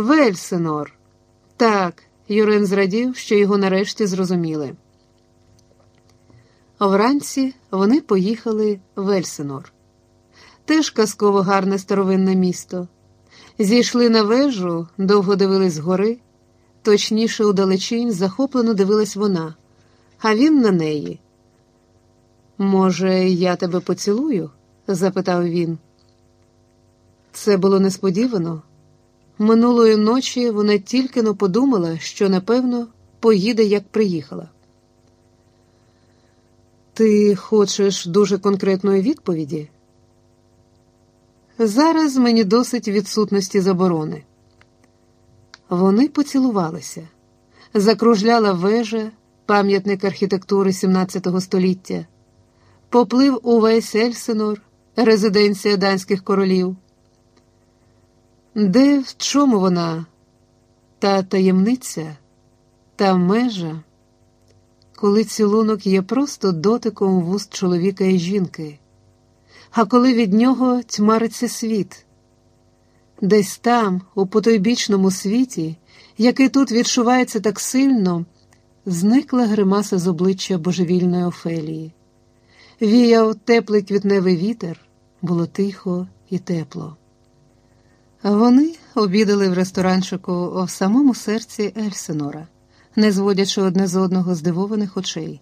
Вельсенор. Так, Юрен зрадів, що його нарешті зрозуміли. Вранці вони поїхали в Ельсинор. Теж казково гарне старовинне місто. Зійшли на вежу, довго дивились згори, точніше, удалечінь захоплено дивилась вона, а він на неї. Може, я тебе поцілую? запитав він. Це було несподівано. Минулої ночі вона тільки но подумала, що, напевно, поїде, як приїхала. Ти хочеш дуже конкретної відповіді? Зараз мені досить відсутності заборони. Вони поцілувалися, закружляла вежа, пам'ятник архітектури XVII століття, поплив увесь Ельсинор, резиденція данських королів. Де в чому вона? Та таємниця, та межа, коли цілунок є просто дотиком вуст чоловіка і жінки, а коли від нього тьмариться світ, десь там, у потойбічному світі, який тут відчувається так сильно, зникла гримаса з обличчя божевільної Офелії. Віяв теплий квітневий вітер, було тихо і тепло. Вони обідали в ресторанчику в самому серці Ельсинора, не зводячи одне з одного здивованих очей.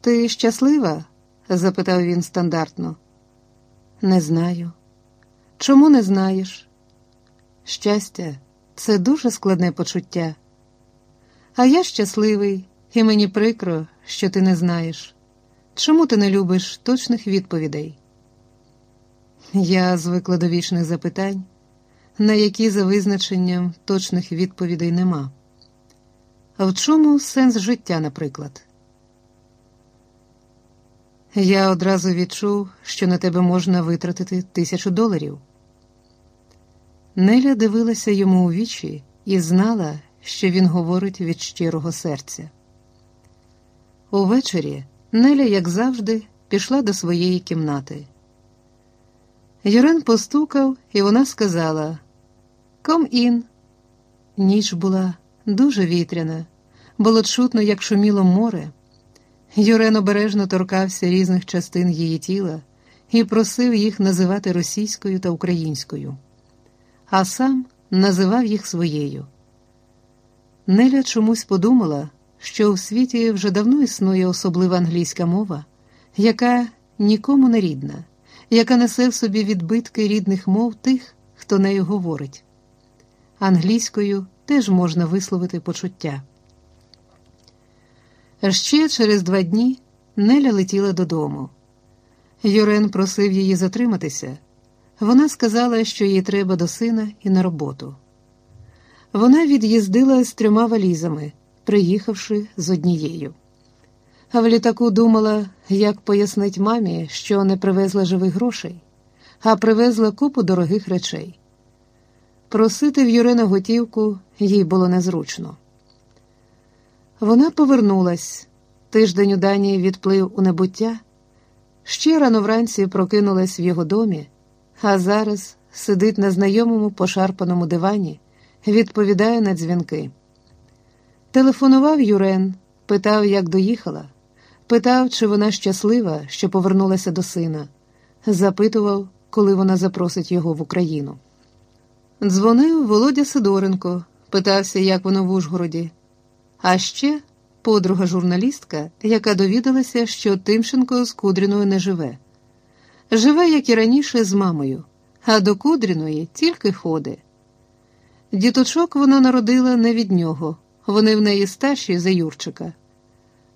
Ти щаслива? запитав він стандартно. Не знаю. Чому не знаєш? Щастя, це дуже складне почуття. А я щасливий, і мені прикро, що ти не знаєш. Чому ти не любиш точних відповідей? Я звикла до вічних запитань, на які за визначенням точних відповідей нема. А в чому сенс життя, наприклад? Я одразу відчув, що на тебе можна витратити тисячу доларів. Неля дивилася йому у вічі і знала, що він говорить від щирого серця. Увечері Неля, як завжди, пішла до своєї кімнати. Юрен постукав, і вона сказала Ком ін. Ніч була дуже вітряна, було чутно, як шуміло море. Юрен обережно торкався різних частин її тіла і просив їх називати російською та українською, а сам називав їх своєю. Неля чомусь подумала, що у світі вже давно існує особлива англійська мова, яка нікому не рідна яка несе в собі відбитки рідних мов тих, хто нею говорить. Англійською теж можна висловити почуття. Ще через два дні Неля летіла додому. Юрен просив її затриматися. Вона сказала, що їй треба до сина і на роботу. Вона від'їздила з трьома валізами, приїхавши з однією в літаку думала, як пояснить мамі, що не привезла живих грошей, а привезла купу дорогих речей. Просити в Юрина готівку їй було незручно. Вона повернулась. Тиждень у Данії відплив у небуття. Ще рано вранці прокинулась в його домі, а зараз сидить на знайомому пошарпаному дивані, відповідає на дзвінки. Телефонував Юрен, питав, як доїхала. Питав, чи вона щаслива, що повернулася до сина, запитував, коли вона запросить його в Україну. Дзвонив Володя Сидоренко, питався, як воно в Ужгороді. А ще подруга журналістка, яка довідалася, що Тимченко з Кудріною не живе. Живе, як і раніше, з мамою, а до Кудріної тільки ходи. Діточок вона народила не від нього, вони в неї старші за Юрчика.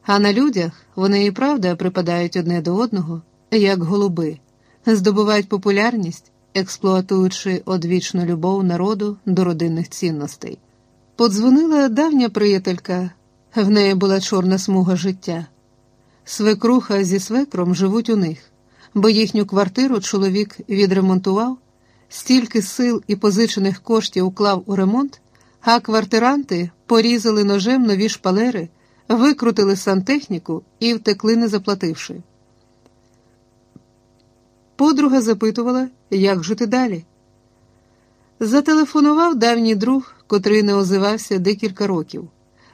А на людях вони і правда припадають одне до одного, як голуби, здобувають популярність, експлуатуючи одвічну любов народу до родинних цінностей. Подзвонила давня приятелька, в неї була чорна смуга життя. Свекруха зі свекром живуть у них, бо їхню квартиру чоловік відремонтував, стільки сил і позичених коштів уклав у ремонт, а квартиранти порізали ножем нові шпалери викрутили сантехніку і втекли, не заплативши. Подруга запитувала, як жити далі. Зателефонував давній друг, котрий не озивався декілька років.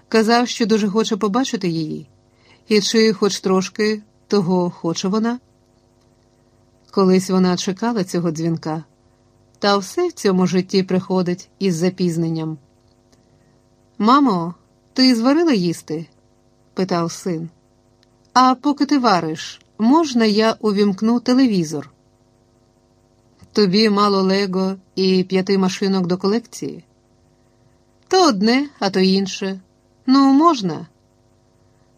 Казав, що дуже хоче побачити її, і чи хоч трошки того хоче вона. Колись вона чекала цього дзвінка, та все в цьому житті приходить із запізненням. Мамо, ти зварила їсти? Питав син. А поки ти вариш, можна я увімкну телевізор? Тобі мало лего і п'яти машинок до колекції? То одне, а то інше. Ну, можна.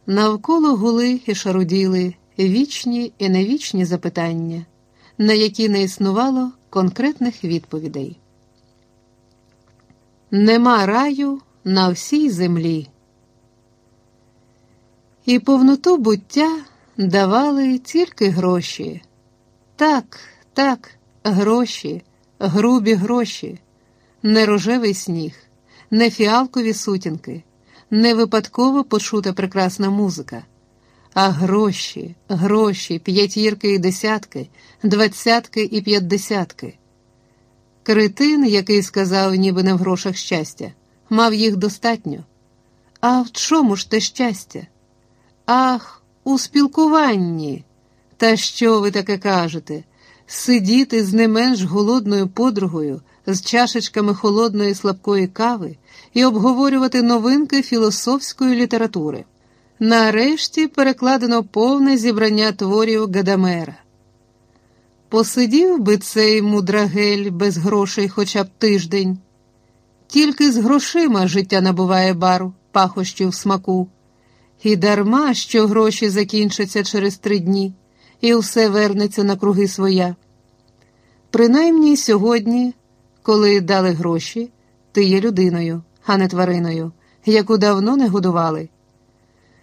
Навколо гули і шаруділи вічні і невічні запитання, на які не існувало конкретних відповідей. Нема раю на всій землі. І повноту буття давали тільки гроші. Так, так, гроші, грубі гроші, не рожевий сніг, не фіалкові сутінки, не випадково почута прекрасна музика, а гроші, гроші, п'ятірки і десятки, двадцятки і п'ятдесятки. Критин, який сказав, ніби не в грошах щастя, мав їх достатньо. А в чому ж те щастя? Ах, у спілкуванні. Та що ви таке кажете? Сидіти з не менш голодною подругою, з чашечками холодної слабкої кави і обговорювати новинки філософської літератури. Нарешті перекладено повне зібрання творів Гадамера. Посидів би цей мудрагель без грошей хоча б тиждень. Тільки з грошима життя набуває бару, пахощів смаку. І дарма, що гроші закінчаться через три дні, і все вернеться на круги своя. Принаймні сьогодні, коли дали гроші, ти є людиною, а не твариною, яку давно не годували.